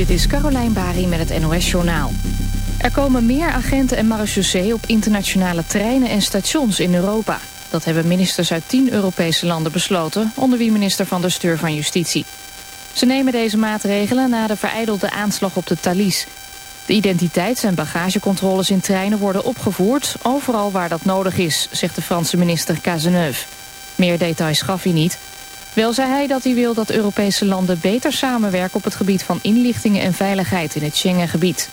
Dit is Carolijn Bari met het NOS Journaal. Er komen meer agenten en marechaussee op internationale treinen en stations in Europa. Dat hebben ministers uit tien Europese landen besloten... onder wie minister van der Steur van Justitie. Ze nemen deze maatregelen na de vereidelde aanslag op de Thalys. De identiteits- en bagagecontroles in treinen worden opgevoerd... overal waar dat nodig is, zegt de Franse minister Cazeneuve. Meer details gaf hij niet... Wel zei hij dat hij wil dat Europese landen beter samenwerken op het gebied van inlichtingen en veiligheid in het Schengengebied.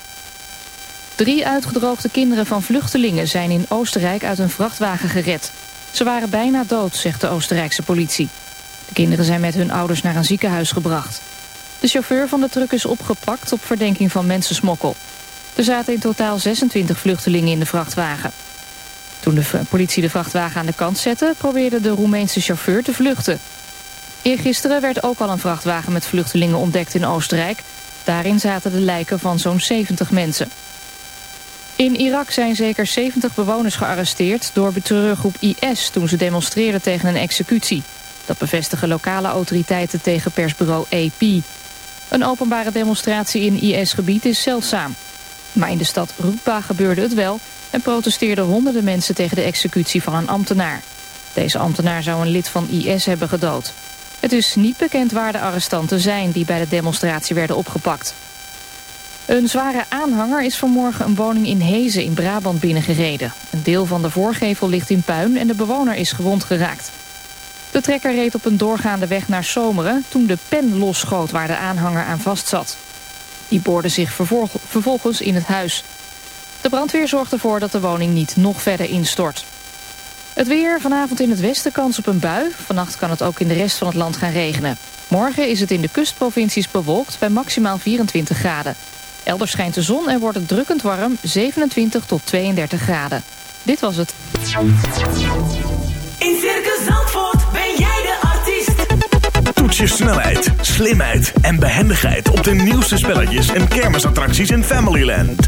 Drie uitgedroogde kinderen van vluchtelingen zijn in Oostenrijk uit een vrachtwagen gered. Ze waren bijna dood, zegt de Oostenrijkse politie. De kinderen zijn met hun ouders naar een ziekenhuis gebracht. De chauffeur van de truck is opgepakt op verdenking van mensensmokkel. Er zaten in totaal 26 vluchtelingen in de vrachtwagen. Toen de politie de vrachtwagen aan de kant zette... probeerde de Roemeense chauffeur te vluchten. Eergisteren werd ook al een vrachtwagen met vluchtelingen ontdekt in Oostenrijk. Daarin zaten de lijken van zo'n 70 mensen. In Irak zijn zeker 70 bewoners gearresteerd door terreurgroep IS... toen ze demonstreerden tegen een executie. Dat bevestigen lokale autoriteiten tegen persbureau AP. Een openbare demonstratie in IS-gebied is zeldzaam. Maar in de stad Rupa gebeurde het wel... en protesteerden honderden mensen tegen de executie van een ambtenaar. Deze ambtenaar zou een lid van IS hebben gedood. Het is niet bekend waar de arrestanten zijn die bij de demonstratie werden opgepakt. Een zware aanhanger is vanmorgen een woning in Hezen in Brabant binnengereden. Een deel van de voorgevel ligt in puin en de bewoner is gewond geraakt. De trekker reed op een doorgaande weg naar Zomeren toen de pen losschoot waar de aanhanger aan vastzat. Die boorde zich vervolgens in het huis. De brandweer zorgt ervoor dat de woning niet nog verder instort. Het weer, vanavond in het westen kans op een bui. Vannacht kan het ook in de rest van het land gaan regenen. Morgen is het in de kustprovincies bewolkt bij maximaal 24 graden. Elders schijnt de zon en wordt het drukkend warm 27 tot 32 graden. Dit was het. In Circus Zandvoort ben jij de artiest. Toets je snelheid, slimheid en behendigheid op de nieuwste spelletjes en kermisattracties in Familyland.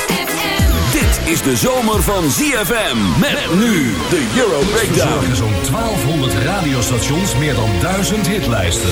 Is de zomer van ZFM. Met nu de Euro Breakdown. Verzorgen zo'n 1200 radiostations meer dan 1000 hitlijsten.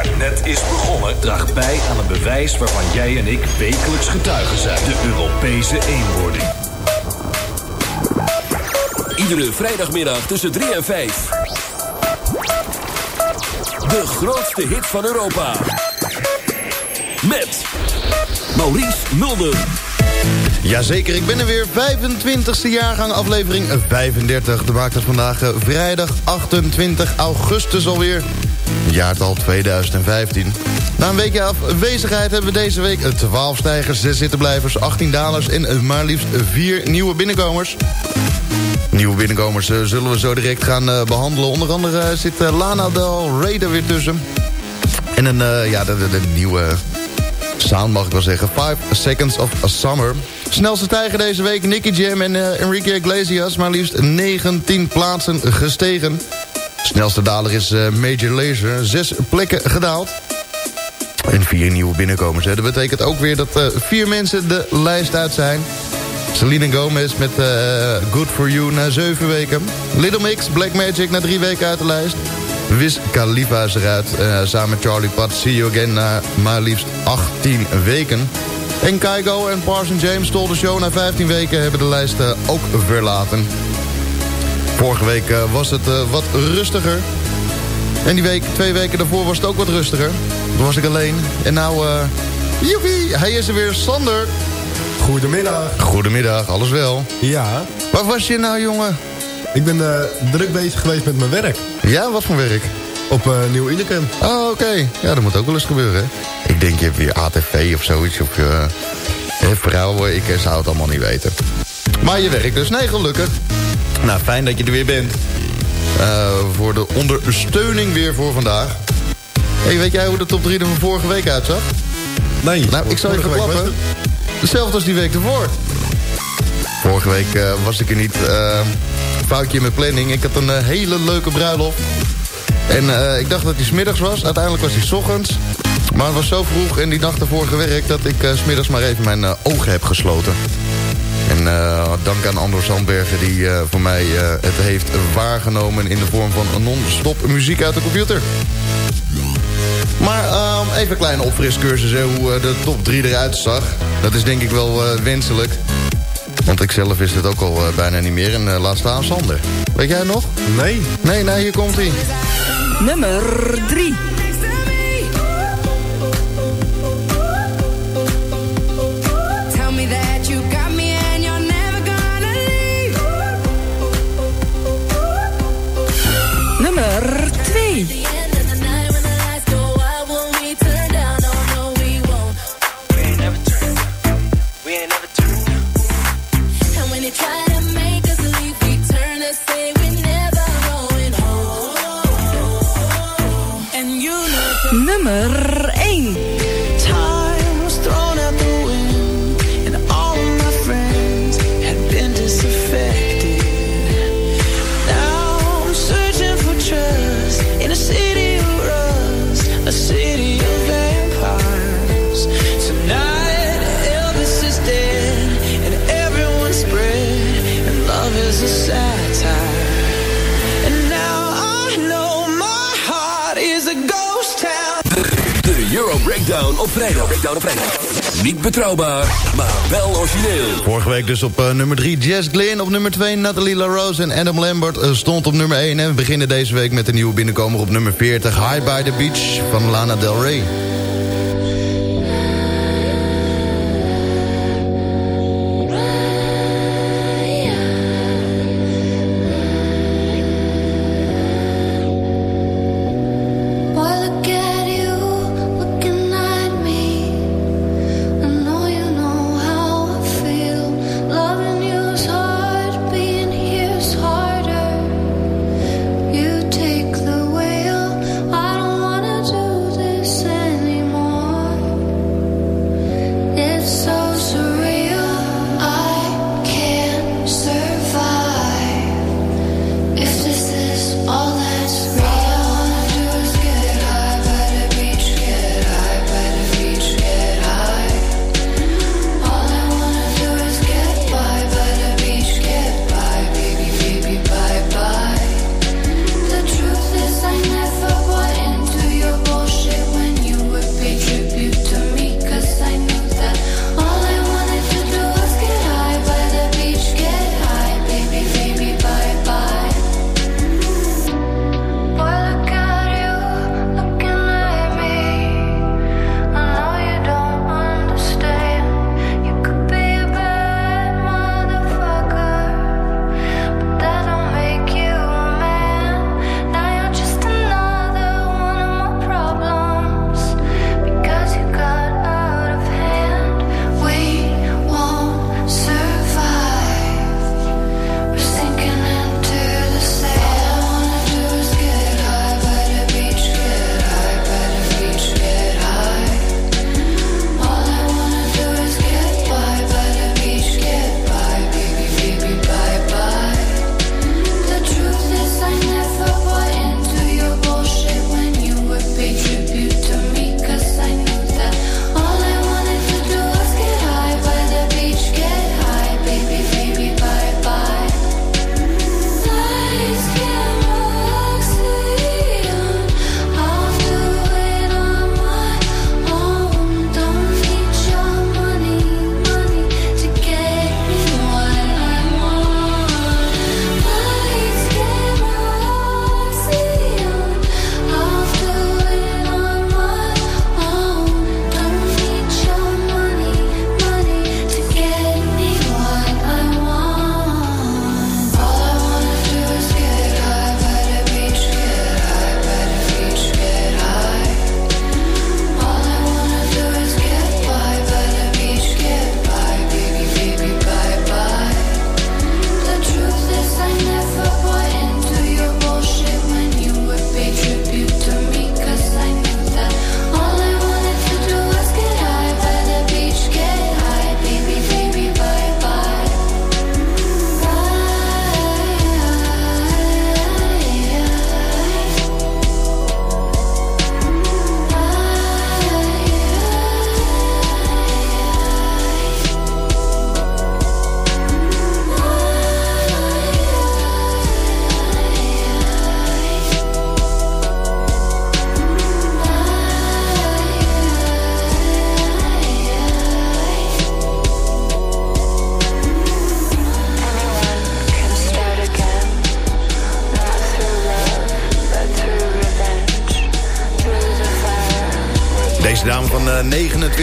net is begonnen, draagt bij aan een bewijs waarvan jij en ik wekelijks getuigen zijn: de Europese eenwording. Iedere vrijdagmiddag tussen 3 en 5. De grootste hit van Europa. Met Maurice Mulder. Jazeker, ik ben er weer. 25e jaargang, aflevering 35. De maakt het vandaag eh, vrijdag 28 augustus alweer. Jaartal 2015. Na een weekje afwezigheid hebben we deze week 12 stijgers, 6 zittenblijvers, 18 dalers en maar liefst 4 nieuwe binnenkomers. Nieuwe binnenkomers eh, zullen we zo direct gaan eh, behandelen. Onder andere eh, zit Lana Del Rey er weer tussen. En een, ja, de, de, nieuwe sound mag ik wel zeggen. 5 Seconds of Summer. Snelste stijger deze week, Nicky Jam en Enrique Iglesias. Maar liefst 19 plaatsen gestegen. Snelste daler is eh, Major Lazer. Zes plekken gedaald. En vier nieuwe binnenkomers. Dat betekent ook weer dat eh, vier mensen de lijst uit zijn. Selena Gomez met eh, Good For You na zeven weken. Little Mix, Black Magic na drie weken uit de lijst. Wiz Khalifa is eruit. samen met Charlie Pat, See You Again na maar liefst 18 weken. En Kygo en Parson James stol de show na 15 weken... hebben de lijst ook verlaten. Vorige week eh, was het eh, wat rustiger. En die week, twee weken daarvoor was het ook wat rustiger. Toen was ik alleen. En nou, eh joepie, hij is er weer, Sander. Goedemiddag. Goedemiddag, alles wel? Ja. Waar was je nou, jongen? Ik ben druk bezig geweest met mijn werk. Ja, wat voor werk? Op uh, Nieuw Unicum. Oh, oké. Ja, dat moet ook wel eens gebeuren, hè? Ik denk, je hebt weer ATV of zoiets. Of je vrouwen, ik zou het allemaal niet weten. Maar je werkt dus. Nee, gelukkig. Nou, fijn dat je er weer bent. Eh, voor de ondersteuning weer voor vandaag. Hey, weet jij hoe de top 3 er van vorige week uitzag? Nee. Nou, ik zal je verklappen. Hetzelfde als die week ervoor. Vorige week eh, was ik er niet. eh, foutje met planning. Ik had een hele leuke bruiloft. En ik dacht dat die smiddags was. Uiteindelijk was die 's ochtends. Maar het was zo vroeg en die dag ervoor gewerkt... dat ik 's smiddags maar even mijn ogen heb gesloten. En eh, dank aan Andor Sandbergen die eh, voor mij eh, het heeft waargenomen... in de vorm van een non-stop muziek uit de computer. Maar ehm, even een kleine opfriscursus hè, hoe de top 3 eruit zag. Dat is denk ik wel eh, wenselijk. Want ik zelf wist het ook al bijna niet meer. En laat staan Sander. Weet jij het nog? Nee. Nee, nee, hier komt hij. Nummer 3. Betrouwbaar, maar wel origineel. Vorige week dus op eh, nummer 3 Jess Glynn. Op nummer 2 Nathalie LaRose en Adam Lambert eh, stond op nummer 1. En we beginnen deze week met een nieuwe binnenkomer op nummer 40. High by the Beach van Lana Del Rey.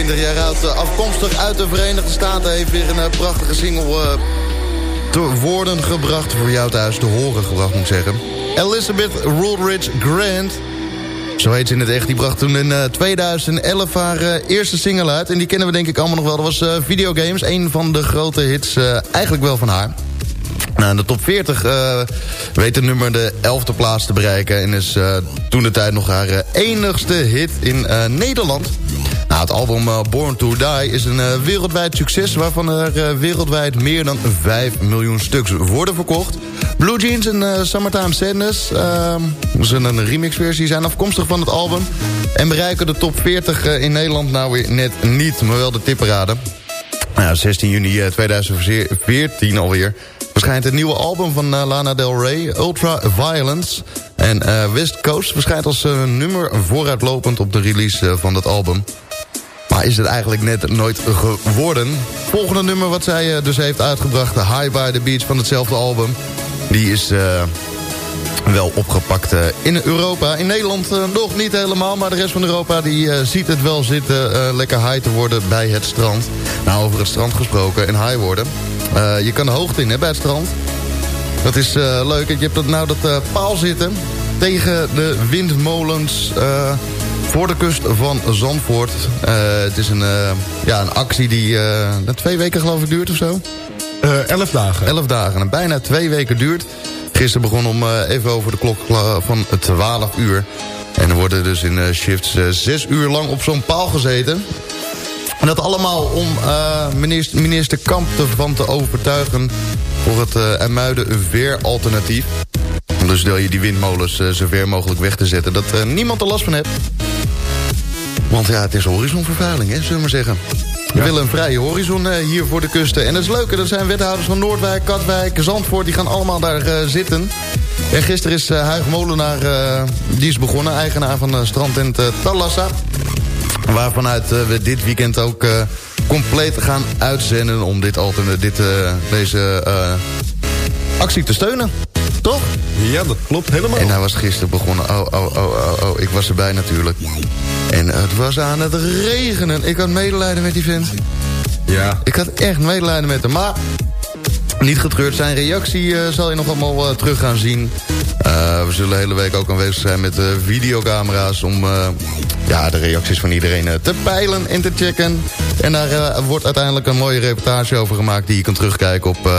29 jaar oud, eh, afkomstig uit de Verenigde Staten... heeft weer een eh, prachtige single eh, te worden gebracht. Voor jou thuis te horen gebracht, moet ik zeggen. Elizabeth Rulridge Grant... Zo heet ze in het echt. Die bracht toen in eh, 2011 haar eerste single uit. En die kennen we denk ik allemaal nog wel. Dat was Videogames. Een van de grote hits eigenlijk wel van haar. Nou, in de top 40 eh, weet de nummer de 11e plaats te bereiken... en is toen de tijd nog haar enigste hit in Nederland. Het album eh, Born to Die is een eh, wereldwijd succes... waarvan er eh, wereldwijd meer dan 5 miljoen stuks worden verkocht. Blue Jeans en Summertime Sadness, zijn een remixversie, zijn afkomstig van het album... en bereiken de top 40 eh, in Nederland nou weer net niet, maar wel de tipperaden. Nou, 16 juni eh, 2014 alweer verschijnt het nieuwe album van Lana Del Rey, Ultra Violence. En West Coast verschijnt als nummer vooruitlopend op de release van dat album. Is het eigenlijk net nooit geworden. Volgende nummer wat zij eh, dus heeft uitgebracht, de High by the Beach van hetzelfde album. Die is eh, wel opgepakt eh, in Europa. In Nederland nog niet helemaal, maar de rest van Europa die, ziet het wel zitten lekker high te worden bij het strand. Nou, over het strand gesproken en high worden. Je kan de hoogte in hè, bij het strand. Dat is leuk. Je hebt dat nou dat paal zitten tegen de windmolens voor de kust van Zandvoort. Eh, het is een, eh, ja, een actie die eh, twee weken geloof ik duurt of zo. Elf dagen. Elf dagen. En bijna twee weken duurt. Gisteren begon om even over de klok van 12 uur. En er worden dus in shifts zes uur lang op zo'n paal gezeten. En dat allemaal om eh, minister, minister Kamp ervan te overtuigen... voor het uh, Ermuiden veeralternatief. Dus deel je die windmolens zo ver mogelijk weg te zetten... dat niemand er last van heeft. Want ja, het is horizonvervuiling, hè, zullen we maar zeggen. We willen een vrije horizon eh, hier voor de kusten. En dat is leuk, er zijn wethouders van Noordwijk, Katwijk, Zandvoort... die gaan allemaal daar eh, zitten. En gisteren is uh, Huig Molenaar, die is begonnen... eigenaar van strandtent uh, Talassa. Waarvanuit we dit weekend ook compleet gaan uitzenden... om dit dit, deze actie te steunen. Toch? Ja, dat klopt helemaal. En hij was gisteren begonnen. Oh, oh, oh, oh, oh. Ik was erbij natuurlijk. En het was aan het regenen. Ik had medelijden met die vent. Ja. Ik had echt medelijden met hem. Maar niet getreurd. Zijn reactie uh, zal je nog allemaal uh, terug gaan zien. Uh, we zullen de hele week ook aanwezig zijn met videocamera's... om ja, de reacties van iedereen te peilen en te checken. En daar wordt uiteindelijk een mooie reportage over gemaakt... die je kan terugkijken op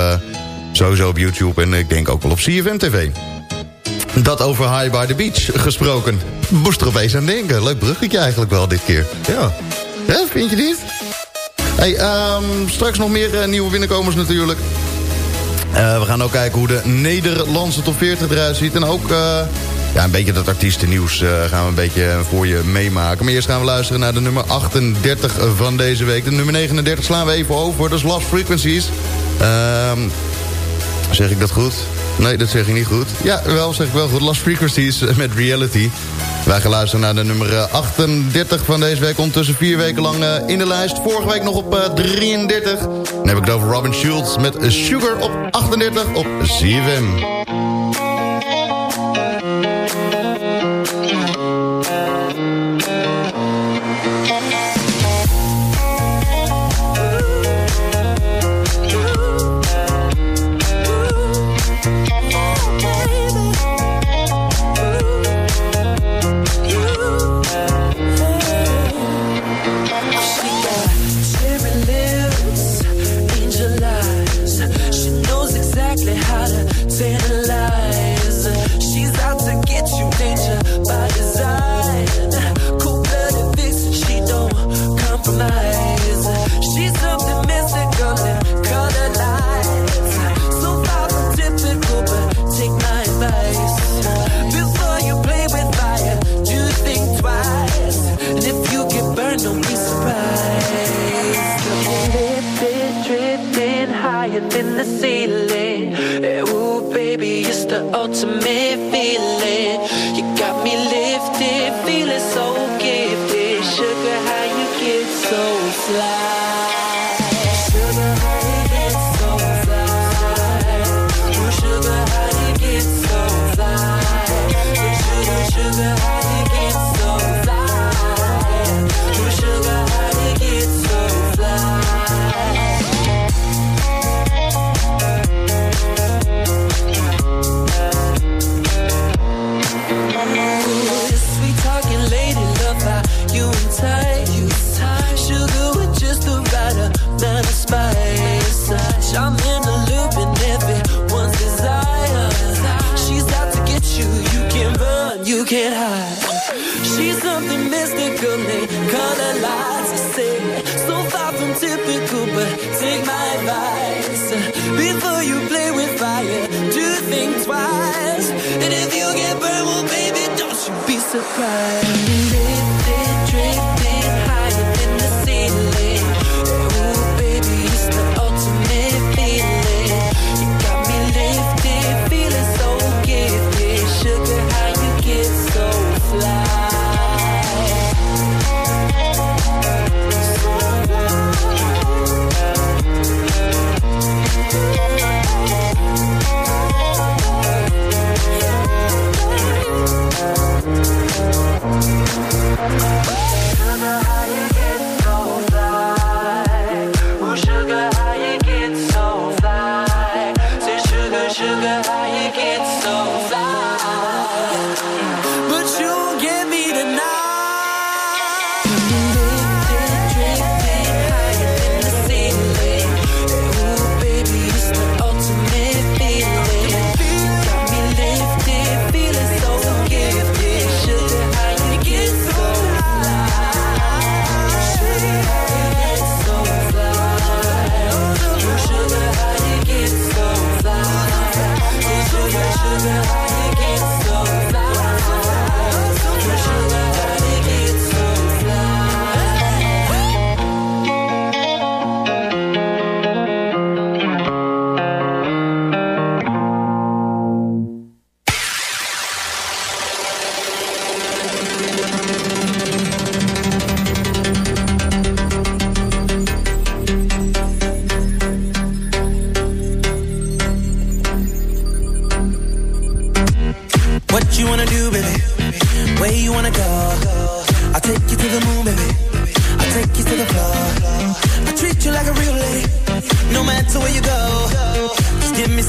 sowieso op YouTube en ik denk ook wel op CFM TV. Dat over High by the Beach gesproken. Moest er opeens aan denken. Leuk bruggetje eigenlijk wel dit keer. Ja. Vind je niet? Hey, um, straks nog meer uh, nieuwe binnenkomers natuurlijk. Uh, we gaan ook kijken hoe de Nederlandse top 40 eruit ziet. En ook uh, ja, een beetje dat artiestennieuws gaan we een beetje voor je meemaken. Maar eerst gaan we luisteren naar de nummer 38 van deze week. De nummer 39 slaan we even over. Dat is Lost Frequencies. Um, zeg ik dat goed? Nee, dat zeg ik niet goed. Ja, wel zeg ik wel goed. Lost Frequencies met Reality. Wij gaan luisteren naar de nummer 38 van deze week. Ondertussen vier weken lang in de lijst. Vorige week nog op 33. Dan heb ik het over Robin Schultz met Sugar op 38 op CFM.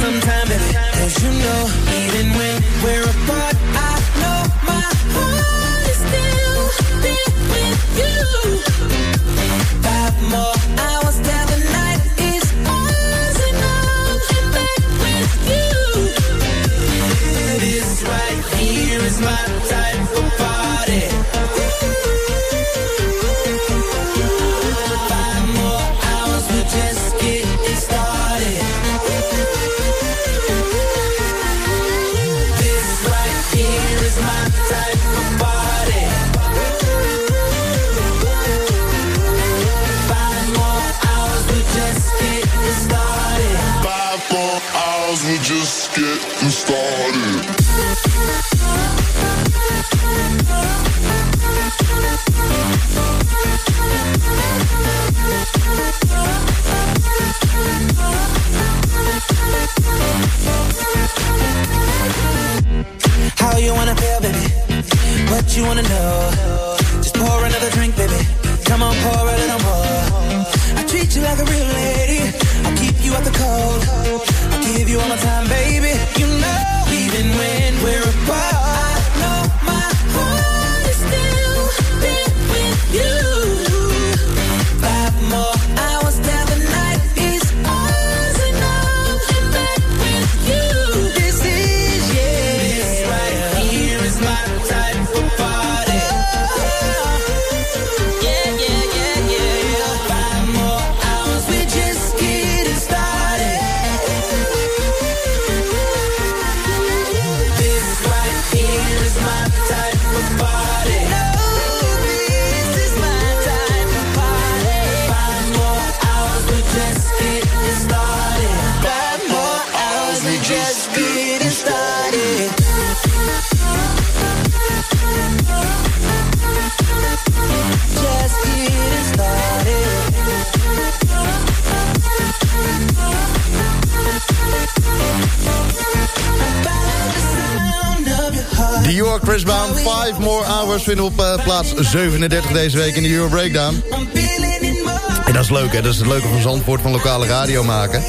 sometime Op eh, plaats 37 deze week in de Euro Breakdown. En dat is leuk, hè? Dat is het leuke van Zandvoort van lokale radio maken.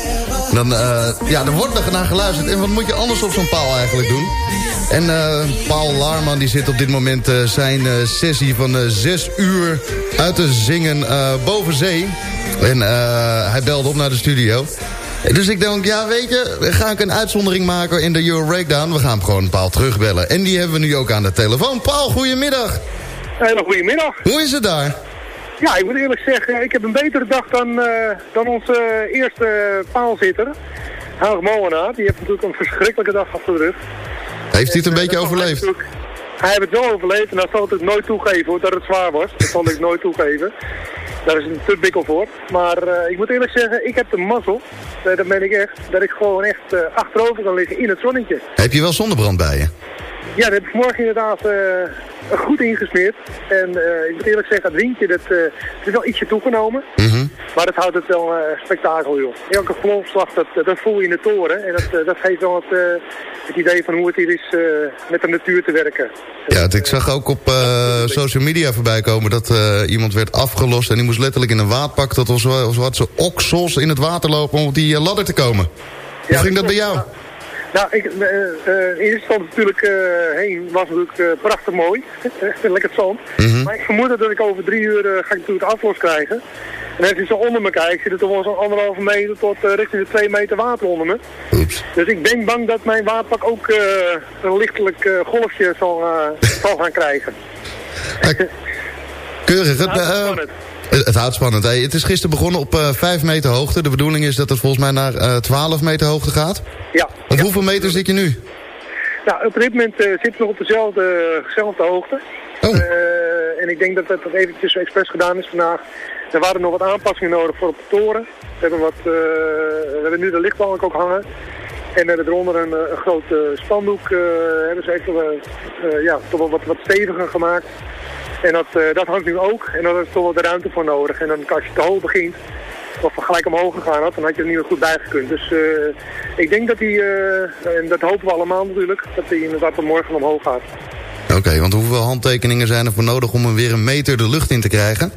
Dan, eh, ja, er wordt er naar geluisterd. En wat moet je anders op zo'n paal eigenlijk doen? En eh, Paul Laarman die zit op dit moment zijn sessie van 6 uur uit te zingen boven zee. En hij belde op naar de studio. Dus ik denk, ja weet je, ga ik een uitzondering maken in de Euro Breakdown. We gaan hem gewoon Paul terugbellen. En die hebben we nu ook aan de telefoon. Paul, goedemiddag. Hele goede middag. Hoe is het daar? Ja, ik moet eerlijk zeggen, ik heb een betere dag dan, eh, dan onze eerste paalzitter. Haag Molenaar. Die heeft natuurlijk een verschrikkelijke dag achter de rug. Heeft hij het een En, beetje eh, overleefd? Hij heeft het wel overleefd en dat zal ik nooit toegeven hoor, dat het zwaar was. Dat zal ik nooit toegeven. Daar is een te bikkel voor. Maar eh, ik moet eerlijk zeggen, ik heb de mazzel, dat ben ik echt, dat ik gewoon echt eh, achterover kan liggen in het zonnetje. Heb je wel zonnebrand bij je? Ja, dat heb ik morgen inderdaad eh, goed ingesmeerd. En eh, ik moet eerlijk zeggen, het windje, dat, eh, is wel ietsje toegenomen. Mhm. Maar dat houdt het wel spektakel, joh. Elke golfslag, dat, dat voel je in de toren. En dat, dat geeft wel het, het idee van hoe het hier is met de natuur te werken. Ja, ik zag ook op social media voorbij komen dat iemand werd afgelost... en die moest letterlijk in een waadpak tot als, wat ze oksels in het water lopen om op die ladder te komen. Hoe ging dat bij jou? Nou, ik, eh, eh, in eerste instantie natuurlijk eh, heen was natuurlijk prachtig mooi. Lekker zand. Mhm. Maar ik vermoed dat ik over drie uur ga ik natuurlijk de aflos krijgen. En als je zo onder me kijkt, zit het toch wel zo'n anderhalve meter tot richting de twee meter water onder me. Dus ik ben bang dat mijn waterpak ook een lichtelijk golfje zal, zal gaan krijgen. Keurig. Het, Nou, spannend. Het, het houdt spannend. Hey, het is gisteren begonnen op eh 5 meter hoogte. De bedoeling is dat het volgens mij naar eh 12 meter hoogte gaat. Ja. Op hoeveel meter zit je nu? Nou, op dit moment eh, zitten we nog op dezelfde, dezelfde hoogte. Eh, en ik denk dat dat dat eventjes expres gedaan is vandaag. Er waren nog wat aanpassingen nodig voor op de toren. We hebben, wat, eh, we hebben nu de lichtbalk ook hangen. En hebben eronder een, eh, een groot eh, spandoek. eh, hebben ze even eh, eh, ja, toch wel wat, wat steviger gemaakt. En dat, eh, dat hangt nu ook. En daar is toch wel de ruimte voor nodig. En dan als je te hoog begint, of gelijk omhoog gegaan had, dan had je er niet meer goed bij gekund. Dus eh, ik denk dat hij, eh, en dat hopen we allemaal natuurlijk, dat hij inderdaad morgen omhoog gaat. Oké, want hoeveel handtekeningen zijn er voor nodig om hem weer een meter de lucht in te krijgen?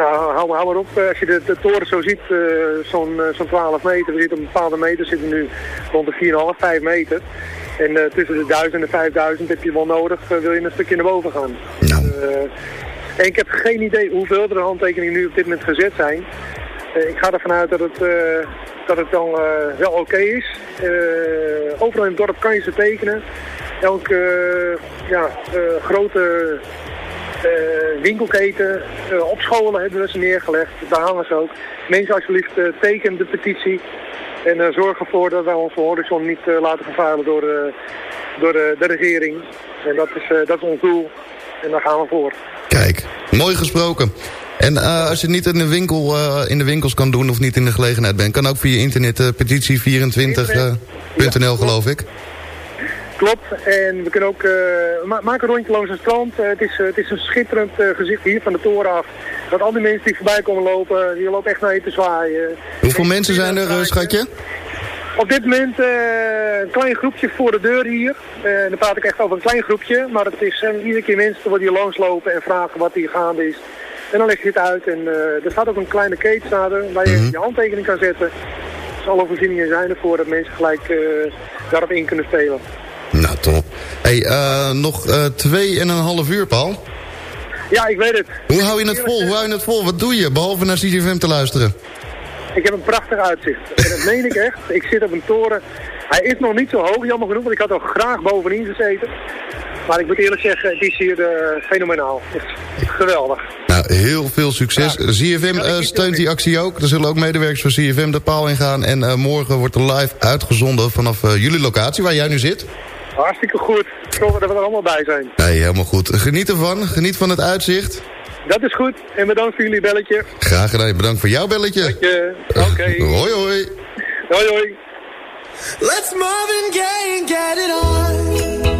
Nou, hou, hou maar op, eh, als je de, de toren zo ziet, eh, zo'n eh, zo'n 12 meter, we zitten op een bepaalde meter, zitten nu rond de 4,5, 5 meter. En tussen de 1000 en de 5000 heb je wel nodig, wil je een stukje naar boven gaan. Eh, en ik heb geen idee hoeveel er handtekeningen nu op dit moment gezet zijn. Ik ga ervan uit dat het, dat het wel, eh, wel oké is. Overal in het dorp kan je ze tekenen. Elke ja, grote winkelketen, eh, op scholen hebben we ze neergelegd. Daar hangen ze ook. Mensen alsjeblieft uh, teken de petitie. En uh, zorg ervoor dat wij onze horizon niet uh, laten vervuilen door, uh, door de, de regering. En dat is, dat is ons doel. En daar gaan we voor. Kijk, mooi gesproken. En als je het niet in de, winkel, in de winkels kan doen of niet in de gelegenheid bent... kan ook via internet uh, petitie24.nl geloof ik. Klopt. En we kunnen ook... Ma maak een rondje langs het strand. het, is, het is een schitterend gezicht hier van de toren af. Dat al die mensen die voorbij komen lopen, die lopen echt naar je te zwaaien. Hoeveel mensen zijn er, schatje? Op dit moment uh, een klein groepje voor de deur hier. Uh, dan praat ik echt over een klein groepje. Maar het is uh, iedere keer mensen die hier langslopen en vragen wat hier gaande is. En dan leg je het uit. En er staat ook een kleine keetstader waar je mm -hmm. je handtekening kan zetten. Dus alle voorzieningen zijn ervoor dat mensen gelijk daarop in kunnen spelen. Nou, top. Hey, nog twee en een half uur, Paul. Ja, ik weet het. Hoe hou je het vol? Hoe hou je het vol? Wat doe je, behalve naar CGFM te luisteren? Ik heb een prachtig uitzicht. En dat meen ik echt. Ik zit op een toren. Hij is nog niet zo hoog, jammer genoeg, want ik had er graag bovenin gezeten. Maar ik moet eerlijk zeggen, het is hier uh, fenomenaal. Het is geweldig. Nou, heel veel succes. Ja. ZFM uh, steunt die actie ook. Er zullen ook medewerkers van CFM de paal ingaan. En uh, morgen wordt er live uitgezonden vanaf jullie locatie, waar jij nu zit. Hartstikke goed. Ik hoop dat we er allemaal bij zijn. Nee, helemaal goed. Geniet ervan. Geniet van het uitzicht. Dat is goed. En bedankt voor jullie belletje. Graag gedaan. Bedankt voor jouw belletje. Oké. Okay. hoi hoi. Hoi hoi. Let's Marvin Gaye and get it on.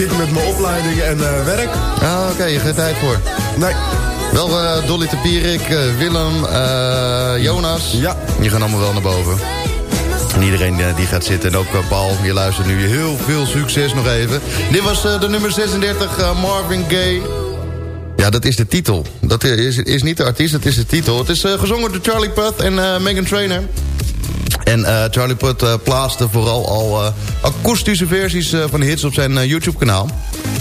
Zit met mijn opleiding en eh, werk. Ah, oké, je geen tijd voor. Nee. Wel eh, Dolly de Pierik, eh, Willem, Jonas. Ja. Die gaan allemaal wel naar boven. En iedereen die gaat zitten. En ook Paul, je luistert nu. Heel veel succes nog even. Dit was de nummer 36, eh, Marvin Gaye. Ja, dat is de titel. Dat is, is niet de artiest, dat is de titel. Het is gezongen door Charlie Puth en Megan Trainor. En eh, Charlie Puth eh, plaatste vooral al eh, akoestische versies van hits op zijn YouTube-kanaal.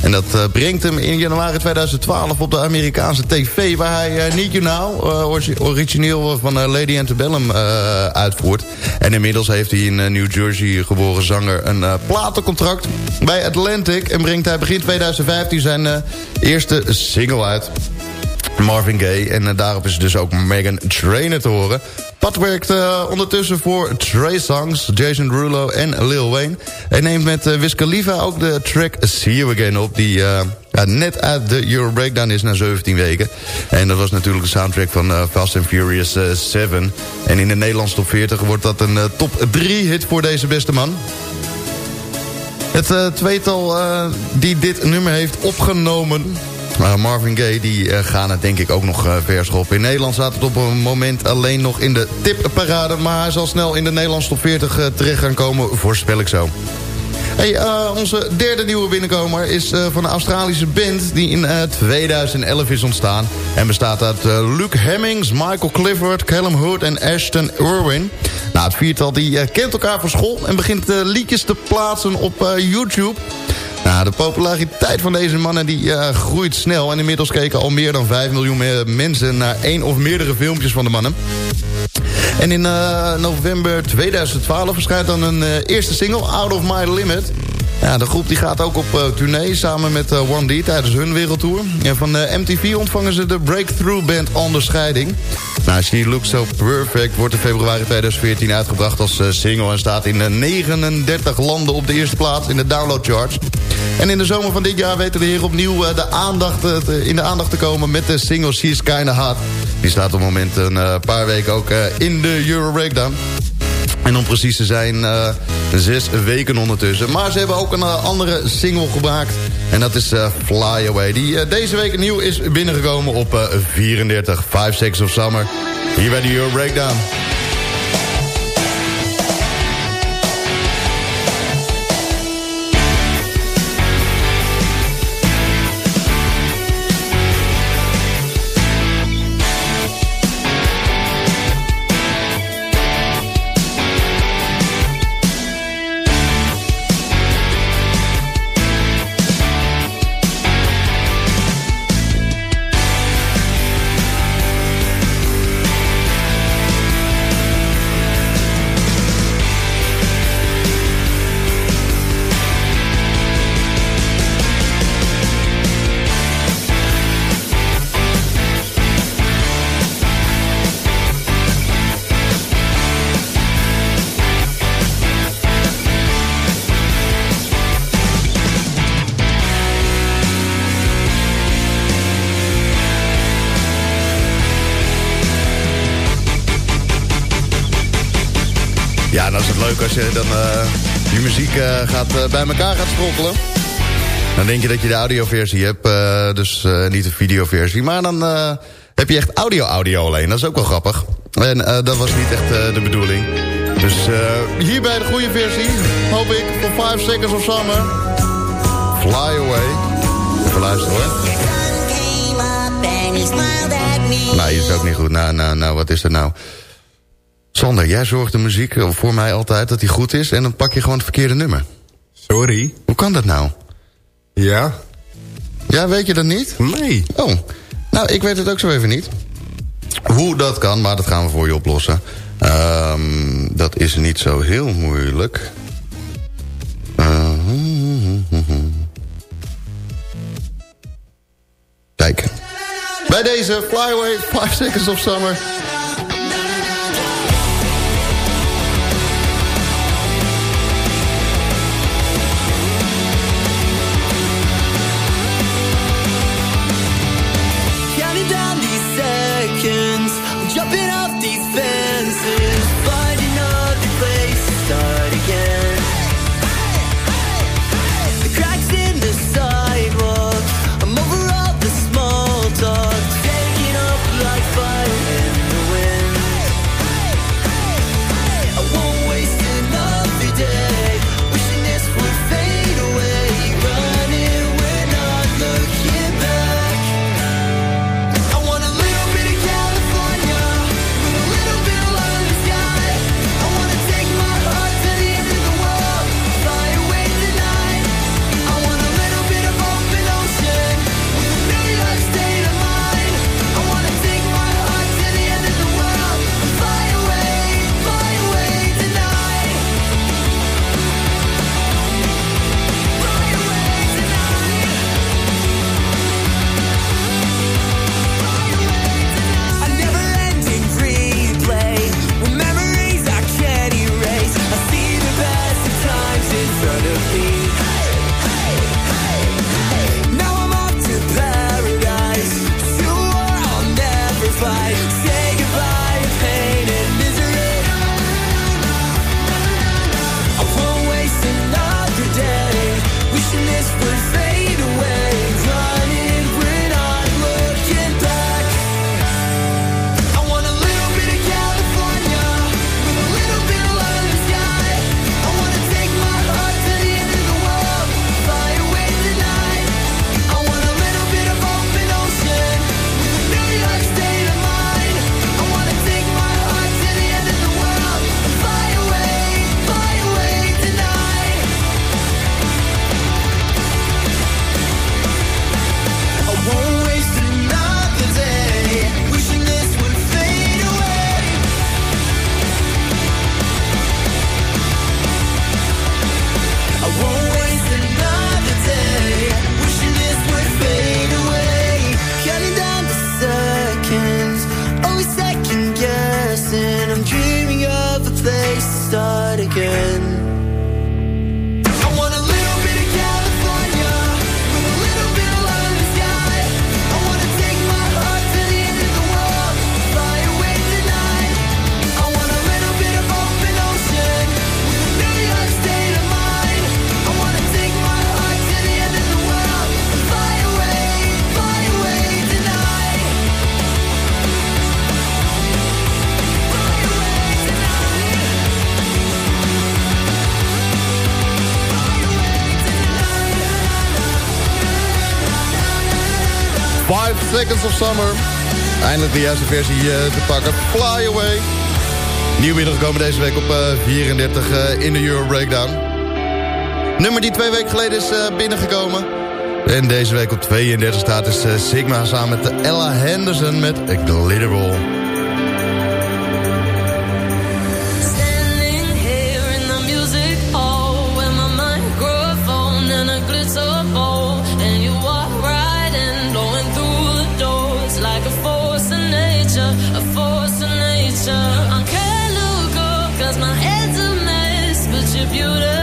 En dat brengt hem in januari 2012 op de Amerikaanse tv... waar hij Need You Now, origineel van Lady Antebellum, uitvoert. En inmiddels heeft hij in New Jersey geboren zanger... een platencontract bij Atlantic... en brengt hij begin 2015 zijn eerste single uit... Marvin Gaye. En daarop is dus ook Megan Trainor te horen. Pat werkt eh, ondertussen voor Trey Songs, Jason Derulo en Lil Wayne. Hij neemt met uh, Wiz Khalifa ook de track See You Again op... die eh, net uit de Euro Breakdown is na 17 weken. En dat was natuurlijk de soundtrack van Fast and Furious eh, 7. En in de Nederlandse top 40 wordt dat een top 3 hit voor deze beste man. Het tweetal die dit nummer heeft opgenomen... Uh, Marvin Gaye, die uh, gaan het denk ik ook nog uh. In Nederland staat het op een moment alleen nog in de tipparade... maar hij zal snel in de Nederlandse top 40 uh, terecht gaan komen, voorspel ik zo. Hey, onze derde nieuwe binnenkomer is van een Australische band... die in uh, 2011 is ontstaan. En bestaat uit Luke Hemmings, Michael Clifford, Callum Hood en Ashton Irwin. Nou, het viertal die kent elkaar van school... en begint liedjes te plaatsen op YouTube... Nou, de populariteit van deze mannen die, uh, groeit snel... en inmiddels keken al meer dan 5 miljoen mensen... naar één of meerdere filmpjes van de mannen. En in uh, november 2012 verschijnt dan een uh, eerste single, Out of My Limit. Ja, de groep die gaat ook op uh, tournee samen met uh, One D tijdens hun wereldtour. En van uh, MTV ontvangen ze de Breakthrough Band onderscheiding. Nou, She Looks So Perfect wordt in februari 2014 uitgebracht als single... en staat in 39 landen op de eerste plaats in de download charts. En in de zomer van dit jaar weten de heren opnieuw de aandacht, in de aandacht te komen... met de single She's Kinda Hot. Die staat op het moment een paar weken ook in de Euro Breakdown. En om precies te zijn, uh, zes weken ondertussen. Maar ze hebben ook een uh, andere single gemaakt. En dat is uh, Fly Away. Die deze week nieuw is binnengekomen op 34. 5 Seconds of Summer. Hier bij de Euro Breakdown. Als je dan je muziek uh, gaat, uh, bij elkaar gaat sprokkelen. Dan denk je dat je de audioversie hebt, dus niet de videoversie. Maar dan heb je echt audio-audio alleen, dat is ook wel grappig. En dat was niet echt de bedoeling. Dus hierbij de goede versie, hoop ik, voor 5 Seconds of Summer. Fly Away. Even luisteren hoor. Nou, je is ook niet goed. Nou, nou, nou, wat is er nou? Sander, jij zorgt de muziek eh, voor mij altijd dat die goed is... en dan pak je gewoon het verkeerde nummer. Sorry. Hoe kan dat nou? Ja. Ja, weet je dat niet? Nee. Oh, nou, ik weet het ook zo even niet. Hoe dat kan, maar dat gaan we voor je oplossen. Ehm, dat is niet zo heel moeilijk. Ehm, kijk. Bij deze Flyway, 5 Seconds of Summer... start again. Seconds of Summer. Eindelijk de juiste versie eh, te pakken. Fly Away. Nieuw binnengekomen deze week op eh, 34 eh, in de Euro Breakdown. Nummer die twee weken geleden is binnengekomen. En deze week op 32 staat is Sigma samen met Ella Henderson met Glitterball. beautiful.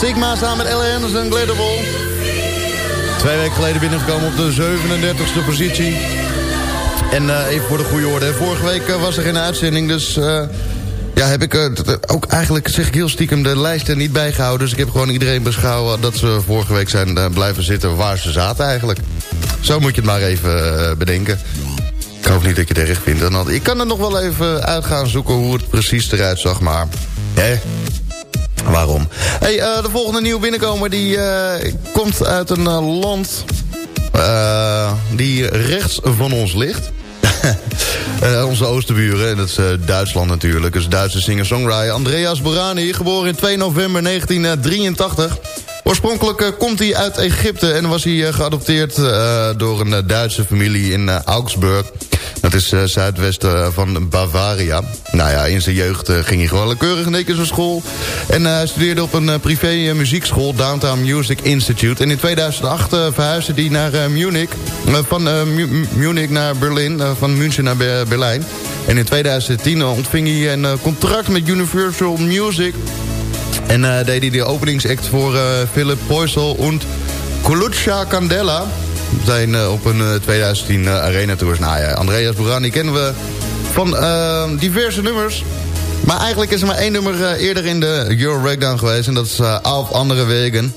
Sigma samen met Ella Anderson, Glitterball. Twee weken geleden binnengekomen op de 37e positie. En eh, even voor de goede orde. Vorige week eh, was er geen uitzending, dus... eh, ja, heb ik ook eigenlijk, zeg ik heel stiekem, de lijst er niet bijgehouden. Dus ik heb gewoon iedereen beschouwen dat ze vorige week zijn blijven zitten waar ze zaten eigenlijk. Zo moet je het maar even bedenken. Ik hoop niet dat je het erg vindt. Ik kan er nog wel even uit gaan zoeken hoe het precies eruit zag, maar... Hè? Waarom? Eh, de volgende nieuwe binnenkomer die eh, komt uit een eh, land die rechts van ons ligt. Onze oosterburen, en dat is Duitsland natuurlijk. Dus Duitse singer-songwriter Andreas Borani, geboren in 2 november 1983. Oorspronkelijk komt hij uit Egypte en was hij geadopteerd door een Duitse familie in Augsburg. Dat is eh, zuidwesten van Bavaria. Nou ja, in zijn jeugd eh, ging hij gewoon keurig naar school. En eh, hij studeerde op een eh, privé eh, muziekschool, Downtown Music Institute. En in 2008 eh, verhuisde hij naar eh, Munich. Eh, van eh, Mu- Munich naar Berlin, eh, van München naar Be- Berlijn. En in 2010 ontving hij een eh, contract met Universal Music... En eh, deed hij de openingsact voor eh, Philip Poisel en Coluccia Candela. Zijn eh, op een eh, 2010 eh, Arena Tours. Nou Andreas Burani kennen we van eh, diverse nummers. Maar eigenlijk is er maar één nummer eh, eerder in de Euro Breakdown geweest. En dat is eh Auf andere wegen.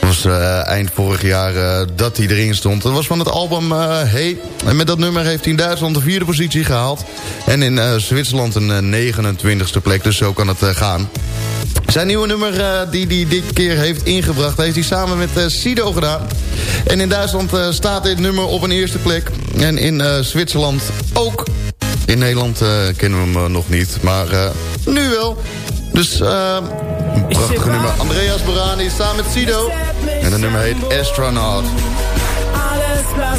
Dat was eh, eind vorig jaar eh, dat hij erin stond. Dat was van het album eh, Hey. En met dat nummer heeft hij in Duitsland de vierde positie gehaald. En in eh, Zwitserland een eh, 29ste plek. Dus zo kan het eh, gaan. Zijn nieuwe nummer eh, die hij dit keer heeft ingebracht... heeft hij samen met eh, Sido gedaan. En in Duitsland eh, staat dit nummer op een eerste plek. En in Zwitserland ook. In Nederland kennen we hem nog niet. Maar nu wel. Dus een prachtige nummer. Andreas Borani samen met Sido. En het nummer heet Astronaut. Alles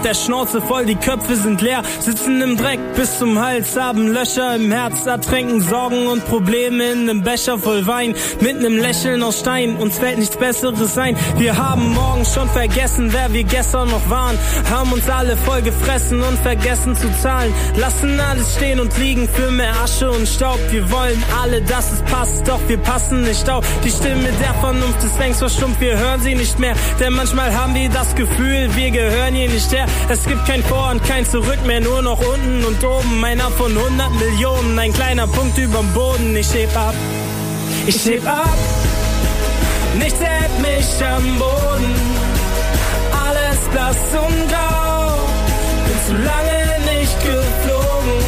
mit der Schnauze voll, die Köpfe sind leer, sitzen im Dreck bis zum Hals, haben Löcher im Herz, ertränken Sorgen und Probleme in einem Becher voll Wein, mit einem Lächeln aus Stein, uns fällt nichts Besseres ein. Wir haben morgen schon vergessen, wer wir gestern noch waren, haben uns alle voll gefressen und vergessen zu zahlen, lassen alles stehen und liegen für mehr Asche und Staub. Wir wollen alle, dass es passt, doch wir passen nicht auf. Die Stimme der Vernunft ist längst verstummt, wir hören sie nicht mehr, denn manchmal haben wir das Gefühl, wir gehören hier nicht her. Es gibt kein Vor und kein Zurück mehr, nur noch unten und oben. Einer von 100 Millionen, ein kleiner Punkt überm Boden. Ich heb ab, ich heb ab, nichts hält mich am Boden. Alles blass und grau, bin zu lange nicht geflogen,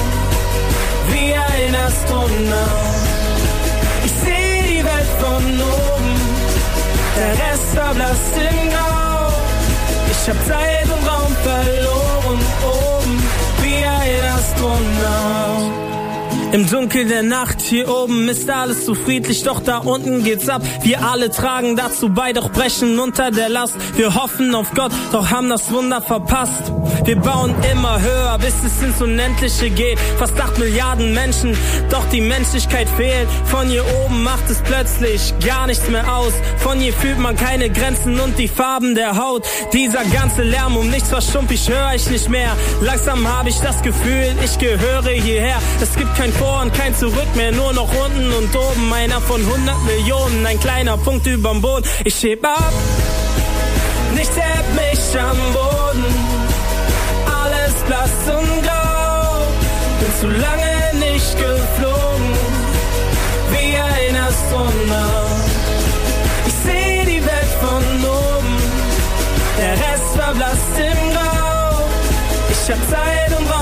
wie ein Astronaut. Ich seh die Welt von oben, der Rest verblasst im Grau. Ich hab Zeit und Im Dunkel der Nacht hier oben ist alles so friedlich, doch da unten geht's ab. Wir alle tragen dazu bei, doch brechen unter der Last. Wir hoffen auf Gott, doch haben das Wunder verpasst. Wir bauen immer höher, bis es ins Unendliche geht. Fast 8 Milliarden Menschen, doch die Menschlichkeit fehlt. Von hier oben macht es plötzlich gar nichts mehr aus. Von hier fühlt man keine Grenzen und die Farben der Haut. Dieser ganze Lärm um nichts verstummt, ich höre ich nicht mehr. Langsam habe ich das Gefühl, ich gehöre hierher. Es gibt kein Vor und kein Zurück mehr, nur noch unten und oben. Einer von 100 Millionen, ein kleiner Punkt überm Boden. Ich heb ab, nichts hält mich am Boden. Alles blass und grau, bin zu lange nicht geflogen, wie ein Astronaut. Ich seh die Welt von oben, der Rest verblasst im Grau. Ich hab Zeit und Raum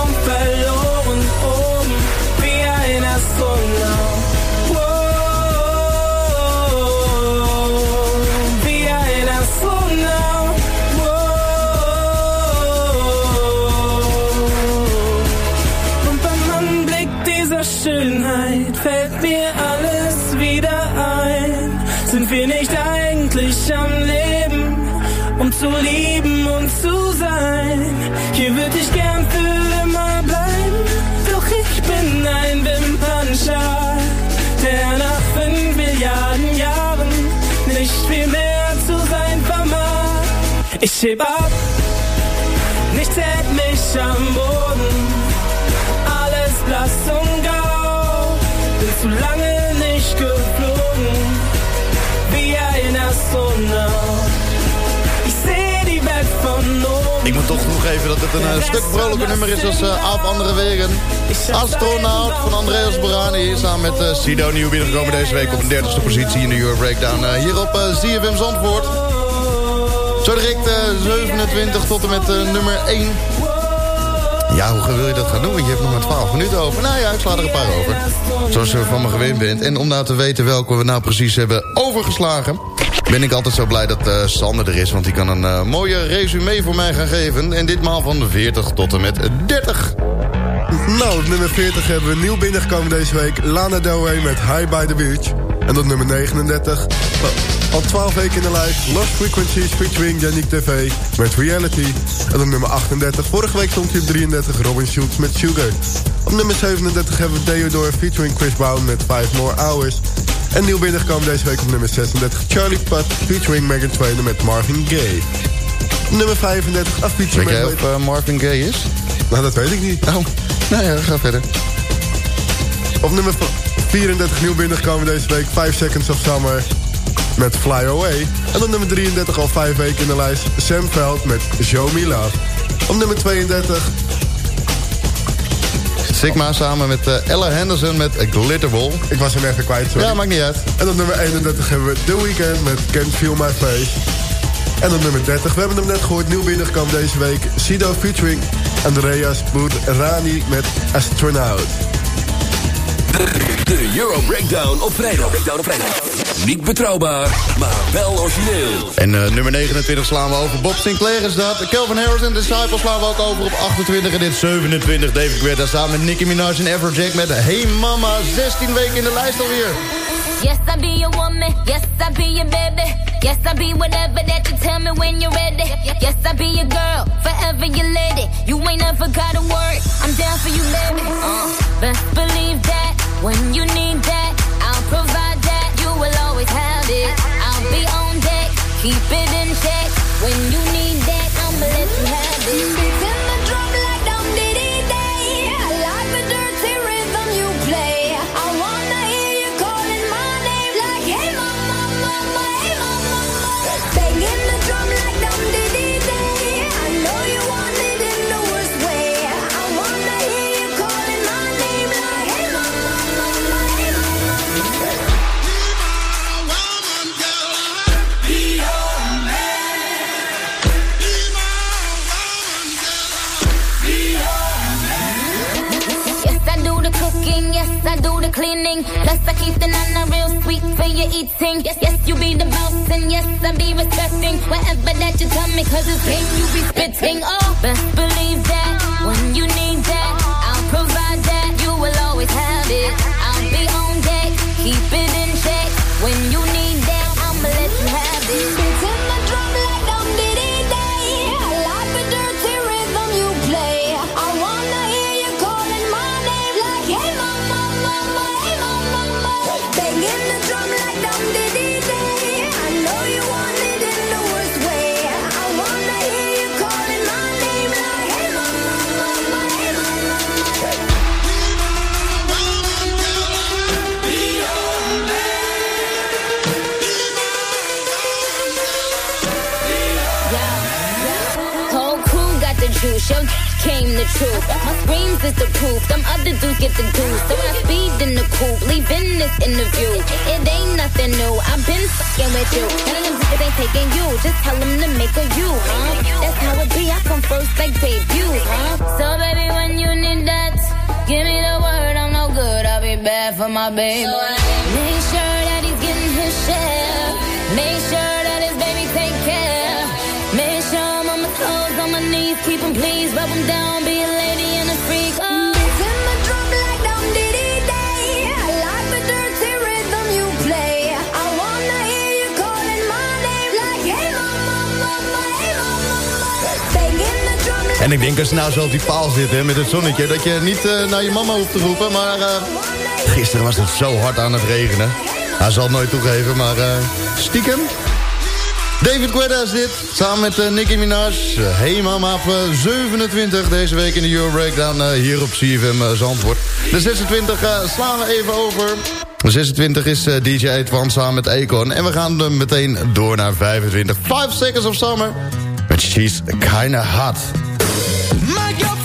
ab, nichts hält mich am Boden. Alles blass und grau. Bin zu lange nicht geflogen. Wie ein Astronaut. Ich sehe die Welt von oben. Ik moet toch toegeven dat het een eh, stuk vrolijker nummer is als uh, Aap Andere Wegen. Astronaut van Andreas Borani samen met uh, Sido Nieuw binnengekomen deze week op de 30ste positie in de Euro Breakdown. Uh, hier op uh, ZFM Zandvoort. Zo direct 27 tot en met nummer 1. Ja, hoe wil je dat gaan doen? Want je hebt nog maar 12 minuten over. Nou ja, ik sla er een paar over. Zoals je van me gewend bent. En om nou te weten welke we nou precies hebben overgeslagen... ben ik altijd zo blij dat uh, Sander er is. Want die kan een mooie resume voor mij gaan geven. En ditmaal van 40 tot en met 30. Nou, nummer 40 hebben we nieuw binnengekomen deze week. Lana Del Rey met High by the Beach. En op nummer 39, al 12 weken in de lijst... Lost Frequencies featuring Yannick TV met Reality. En op nummer 38, vorige week stond hij op 33... Robin Schultz met Sugar. Op nummer 37 hebben we Theodore featuring Chris Brown met 5 More Hours. En nieuw binnengekomen deze week op nummer 36... Charlie Puth featuring Megan Trainor met Marvin Gaye. Op nummer 35, Avicii Weet jij of uh, Marvin Gaye is? Nou, dat weet ik niet. Oh, nou ja, ga verder. Op nummer 34 nieuw binnengekomen deze week. 5 Seconds of Summer met Fly Away. En op nummer 33 al 5 weken in de lijst. Sam Veld met Show Me Love. Op nummer 32... Sigma samen met uh, Ella Henderson met Glitterball. Ik was hem even kwijt, sorry. Ja, maakt niet uit. En op nummer 31 hebben we The Weeknd met Can't Feel My Face. En op nummer 30, we hebben hem net gehoord, nieuw binnengekomen deze week. Sido featuring Andreas Rani met Astronaut. De Euro Breakdown op vrijdag. Breakdown op vrijdag. Niet betrouwbaar, maar wel origineel. En uh, nummer 29 slaan we over. Bob Sinclair is dat. Kelvin Harris en Disciples slaan we ook over op 28. En dit 27. David Guetta samen met Nicki Minaj en Everjack met Hey Mama. 16 weken in de lijst alweer. Yes, I be your woman. Yes, I be your baby. Yes, I be whatever that you tell me when you're ready. Yes, I be your girl, forever your lady. You ain't never got a word. I'm down for you, baby. Uh, best believe that when you need that, I'll provide always have it. I'll be on deck, keep it in check. When you need that, I'ma let you have it. Cleaning. Plus, I keep the nana real sweet for your eating. Yes, yes, you be the boss, and yes, I be respecting whatever that you tell me, cause it's game you be spitting. Oh, best believe that when you need that, I'll provide that. You will always have it. I'll be on deck, keep it in check. When you need the truth. My screams is the proof, them other dudes get the goose. So I speed in the coupe, leaving this interview. It ain't nothing new, I've been fucking with you. None of them niggas ain't taking you, just tell them to make a you, huh? That's how it be, I come first like debut, huh? So baby, when you need that, give me the word, I'm no good, I'll be bad for my baby. So Make sure that he's getting his share. Make sure that his baby take care. Make sure I'm on my toes, on my knees, keep him please, rub him down, En ik denk als je nou zo op die paal zit hè, met het zonnetje... dat je niet eh, naar je mama hoeft te roepen, maar... eh, gisteren was het zo hard aan het regenen. Hij zal het nooit toegeven, maar eh, stiekem... David Guetta is dit, samen met Nicki Minaj. Hey mama op eh, 27 deze week in de Euro Breakdown hier op CFM Zandvoort. De 26 eh, slaan we even over. De 26 is DJ Edwan samen met Akon. En we gaan meteen door naar 25. 5 Seconds of Summer. Met She's Kinda Hot. My girlfriend's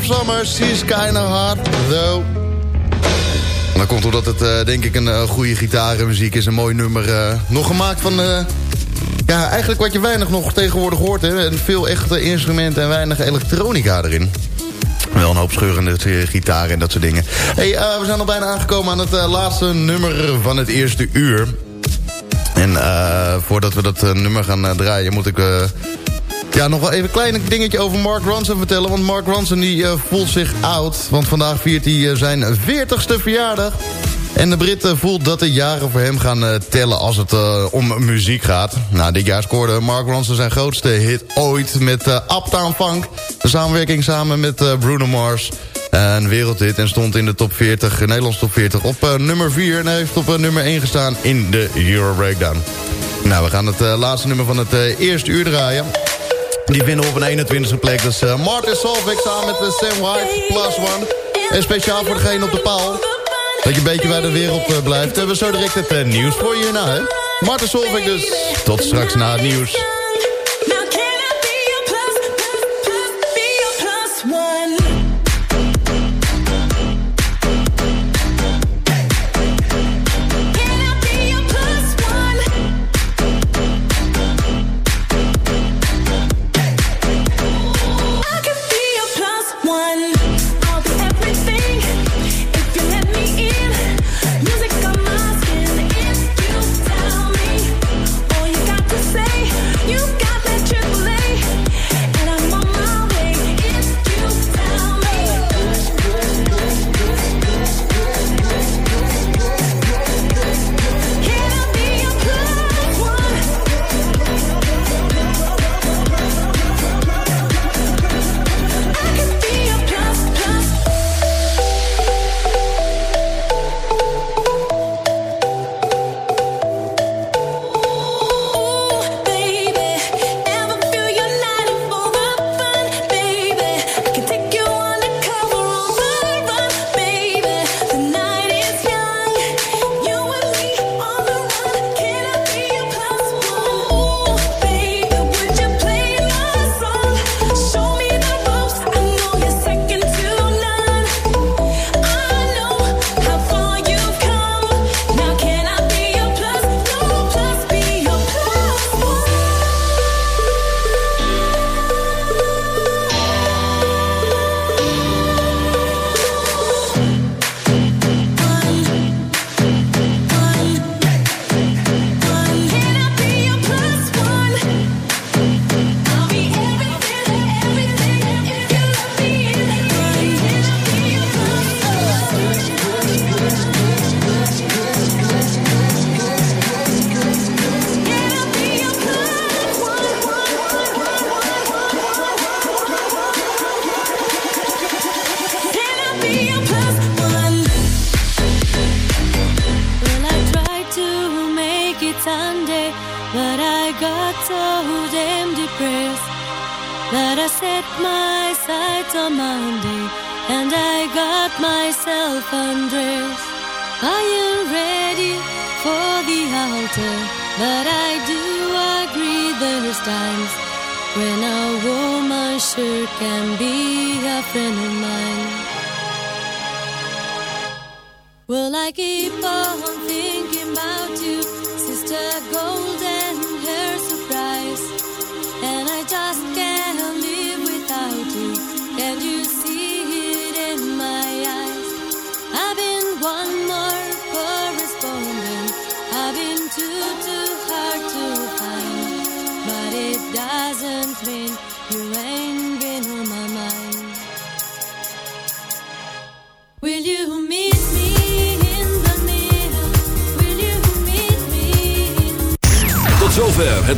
of Summer, she's kinda hot, though. Dat komt omdat het, eh, denk ik, een eh, goede gitarenmuziek is. Een mooi nummer. eh, nog gemaakt van... ja, eigenlijk wat je weinig nog tegenwoordig hoort. Hè. Veel echte instrumenten en weinig elektronica erin. Wel een hoop scheurende gitaar en dat soort dingen. Hey, we zijn al bijna aangekomen aan het laatste nummer van het eerste uur. En voordat we dat nummer gaan draaien, moet ik... ja, nog wel even een klein dingetje over Mark Ronson vertellen. Want Mark Ronson die, eh, voelt zich oud. Want vandaag viert hij eh, zijn 40ste verjaardag. En de Brit voelt dat de jaren voor hem gaan eh, tellen als het om muziek gaat. Nou, dit jaar scoorde Mark Ronson zijn grootste hit ooit met Uptown Funk. De samenwerking samen met Bruno Mars. Een wereldhit en stond in de top 40, Nederlands top 40, op nummer 4. En heeft op nummer 1 gestaan in de Euro Breakdown. Nou, we gaan het laatste nummer van het eerste uur draaien. Die vinden we op een 21e plek. Is eh, Martin Solveig samen met eh, Sam White, plus one. En speciaal voor degene op de paal. Dat je een beetje bij de wereld eh, blijft. Hebben we zo direct het nieuws voor je nou, hè? Martin dus. Tot straks na het nieuws.